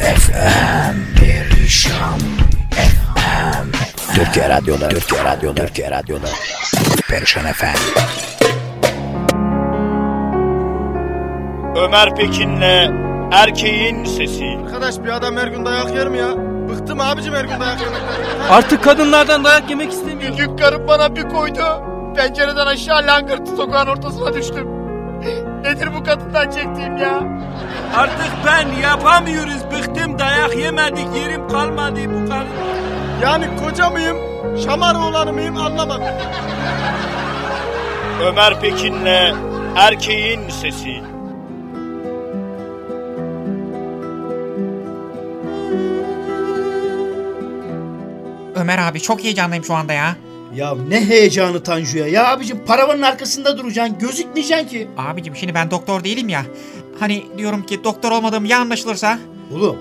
FM Perişan FM Türkiye Radyo'da Türkiye Radyo'da Türkiye Radyo'da Perişan FM Ömer Pekin'le erkeğin sesi. Arkadaş bir adam her gün dayak yer mi ya? Bıktım abicim her gün dayak yemekten. Artık kadınlardan dayak yemek istemiyorum. Büyük karım bana bir koydu. Pencereden aşağı langırtı sokağın ortasına düştüm. Nedir bu kadından çektiğim ya? Artık ben yapamıyoruz. Bıktım dayak yemedik. Yerim kalmadı bu kadın. Yani koca mıyım, şamar oğlanı mıyım anlamadım. Ömer Pekin'le erkeğin sesi. Ömer abi çok heyecanlıyım şu anda ya. Ya ne heyecanı Tanju'ya. Ya abicim paravanın arkasında duracaksın. Gözükmeyeceksin ki. Abicim şimdi ben doktor değilim ya. Hani diyorum ki doktor olmadığım ya anlaşılırsa? Oğlum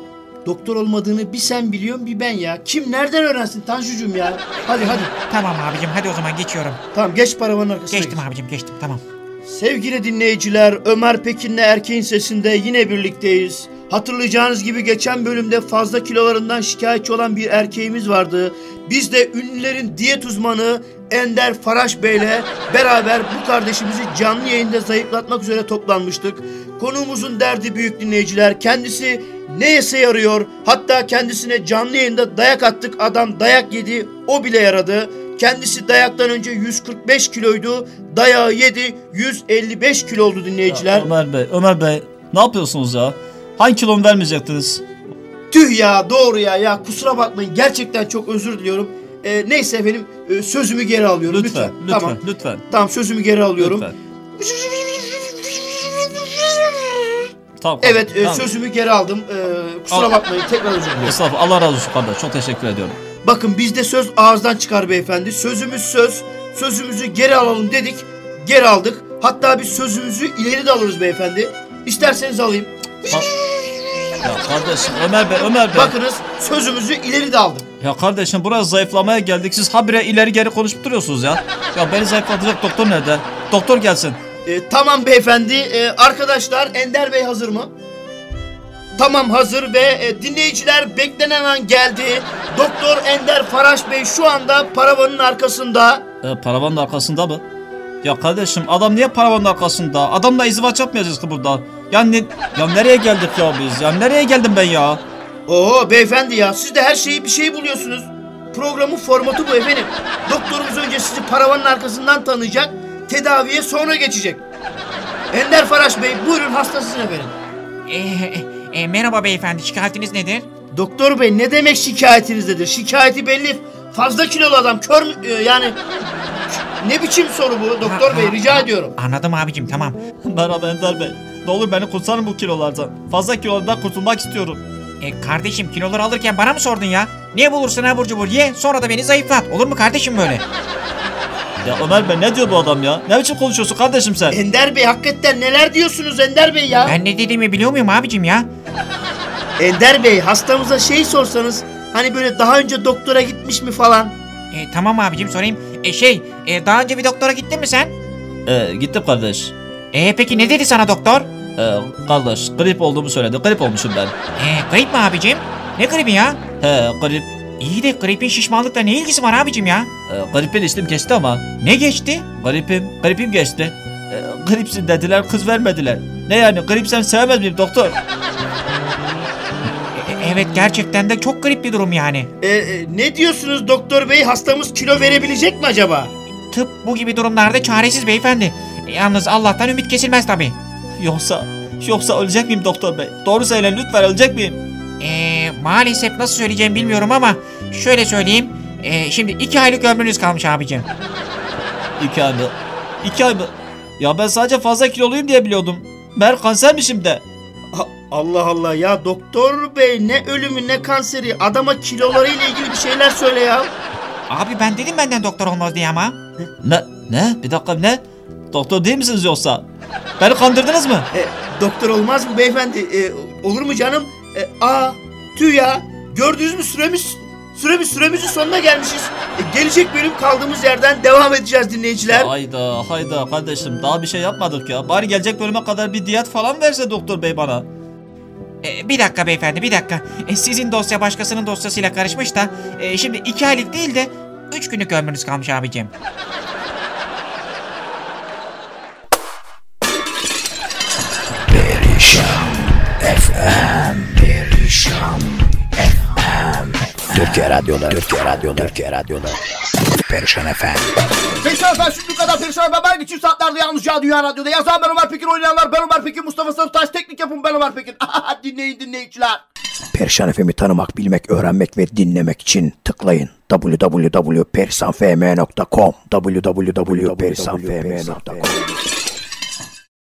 doktor olmadığını bir sen biliyorsun bir ben ya. Kim nereden öğrensin Tanju'cum ya? Hadi hadi. Tamam abicim hadi o zaman geçiyorum. Tamam geç paravanın arkasına. Geçtim geç. abicim geçtim tamam. Sevgili dinleyiciler Ömer Pekin'le Erkeğin Sesi'nde yine birlikteyiz. Hatırlayacağınız gibi geçen bölümde fazla kilolarından şikayetçi olan bir erkeğimiz vardı. Biz de ünlülerin diyet uzmanı Ender Faraş Bey'le beraber bu kardeşimizi canlı yayında zayıflatmak üzere toplanmıştık. Konuğumuzun derdi büyük dinleyiciler. Kendisi ne yese yarıyor. Hatta kendisine canlı yayında dayak attık. Adam dayak yedi. O bile yaradı. Kendisi dayaktan önce 145 kiloydu. Dayağı yedi. 155 kilo oldu dinleyiciler. Ömer Bey, Ömer Bey ne yapıyorsunuz ya? Hangi kilonu vermeyecektiniz? Tüh ya doğru ya ya kusura bakmayın gerçekten çok özür diliyorum. Ee, neyse efendim e, sözümü geri alıyorum Lütfen, lütfen. lütfen, Tamam. lütfen. Tamam sözümü geri alıyorum. lütfen. Tamam. Evet e, tamam. sözümü geri aldım. Ee, kusura Al. bakmayın tekrar özür diliyorum. Estağfurullah, Allah razı olsun kardeş. Çok teşekkür ediyorum. Bakın bizde söz ağızdan çıkar beyefendi. Sözümüz söz. Sözümüzü geri alalım dedik. Geri aldık. Hatta biz sözümüzü ileri de alırız beyefendi. İsterseniz alayım. Ya kardeşim Ömer Bey, Ömer Bey. Bakınız sözümüzü ileri de aldım. Ya kardeşim buraya zayıflamaya geldik. Siz habire ileri geri konuşup duruyorsunuz ya. Ya beni zayıflatacak doktor nerede? Doktor gelsin. Ee, tamam beyefendi. Ee, arkadaşlar Ender Bey hazır mı? Tamam hazır ve e, dinleyiciler beklenen an geldi. Doktor Ender Faraş Bey şu anda paravanın arkasında. E, paravanın arkasında mı? Ya kardeşim adam niye paravanın arkasında? Adamla izdivaç yapmayacağız ki burada. Ya, ne, ya nereye geldik ya biz? Ya nereye geldim ben ya? Oo beyefendi ya siz de her şeyi bir şey buluyorsunuz. Programın formatı bu efendim. Doktorumuz önce sizi paravanın arkasından tanıyacak. Tedaviye sonra geçecek. Ender Faraş Bey buyurun hastasısın efendim. Ee, e, e, merhaba beyefendi şikayetiniz nedir? Doktor Bey ne demek şikayetiniz nedir? Şikayeti belli. Fazla kilolu adam kör mü- e, yani ne biçim soru bu doktor Ha, bey ha, rica ha. ediyorum. Anladım abicim tamam. Merhaba Ender Bey. Ne olur beni kurtarın bu kilolardan. Fazla kilolardan kurtulmak istiyorum. E, kardeşim kiloları alırken bana mı sordun ya? Niye bulursun abur cubur ye sonra da beni zayıflat. Olur mu kardeşim böyle? Ya Ömer Bey ne diyor bu adam ya? Ne biçim konuşuyorsun kardeşim sen? Ender Bey hakikaten neler diyorsunuz Ender Bey ya? Ben ne dediğimi biliyor muyum abicim ya? Ender Bey hastamıza şey sorsanız hani böyle daha önce doktora gitmiş mi falan. E, tamam abicim sorayım. E, şey e, daha önce bir doktora gittin mi sen? Ee, gittim kardeş. E, peki ne dedi sana doktor? Ee, kardeş grip olduğumu söyledi. Grip olmuşum ben. E, grip mi abicim? Ne gribi ya? He grip. İyi de gripin şişmanlıkla ne ilgisi var abicim ya? Ee, gripin içtim geçti ama. Ne geçti? Gripim, gripim geçti. Ee, gripsin dediler kız vermediler. Ne yani gripsem sevmez miyim doktor? E, evet gerçekten de çok grip bir durum yani. E, e, ne diyorsunuz doktor bey hastamız kilo verebilecek mi acaba? Tıp bu gibi durumlarda çaresiz beyefendi. Yalnız Allah'tan ümit kesilmez tabi. Yoksa, yoksa ölecek miyim doktor bey? Doğru söyleyin lütfen ölecek miyim? E, maalesef nasıl söyleyeceğimi bilmiyorum ama şöyle söyleyeyim. E, şimdi iki aylık ömrünüz kalmış abicim. İki ay mı? İki ay mı? Ya ben sadece fazla kiloluyum diye biliyordum. Mer kansermişim de. Allah Allah ya doktor bey ne ölümü ne kanseri adama kilolarıyla ilgili bir şeyler söyle ya. Abi ben dedim benden doktor olmaz diye ama. Ne? Ne? Bir dakika ne? Doktor değil misiniz yoksa? Beni kandırdınız mı? E, doktor olmaz mı beyefendi? E, olur mu canım? E, aa tüh ya gördünüz mü süremiz süremiz süremizin sonuna gelmişiz. E, gelecek bölüm kaldığımız yerden devam edeceğiz dinleyiciler. Hayda hayda kardeşim daha bir şey yapmadık ya. Bari gelecek bölüme kadar bir diyet falan verse doktor bey bana. E, bir dakika beyefendi bir dakika. E, sizin dosya başkasının dosyasıyla karışmış da e, şimdi iki aylık değil de üç günlük ömrünüz kalmış abicim. Türkiye Radyo'da Türkiye Radyo'da Türkiye Radyo'da Perişan FM Perişan efendim şimdi bu kadar perişan efendim. Ben geçim saatlerde yalnızca Dünya Radyo'da. Yazan ben Ömer Pekin, oynayanlar ben Ömer Pekin, Mustafa Sarıtaş, teknik yapım ben Ömer Pekin. Dinleyin dinleyiciler. Perişan FM'i tanımak, bilmek, öğrenmek ve dinlemek için tıklayın www.perisanfm.com www.perisanfm.com